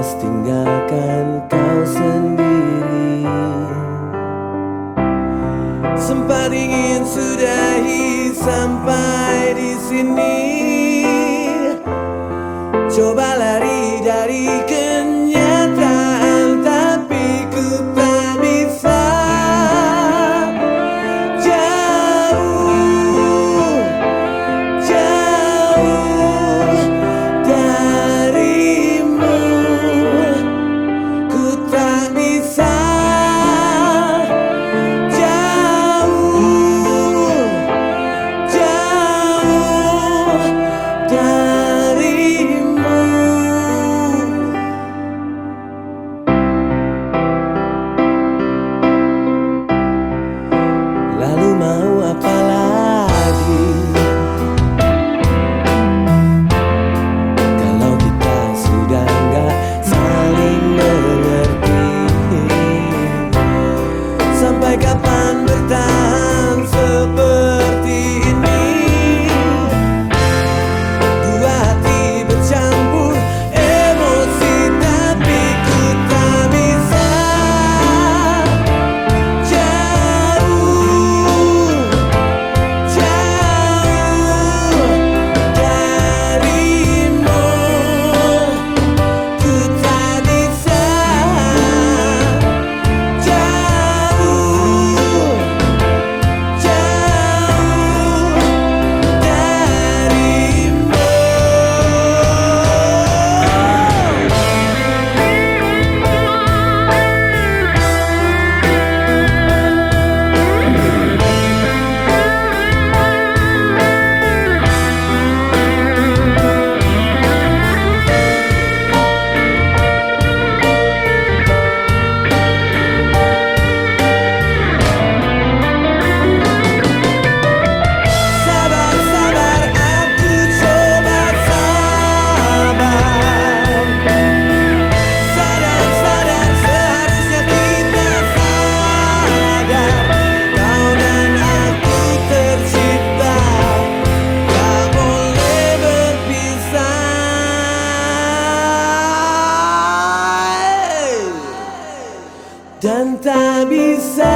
lekas tinggalkan kau sendiri. Sempat ingin sudahi sampai di sini. Coba lari dari ke dan tak bisa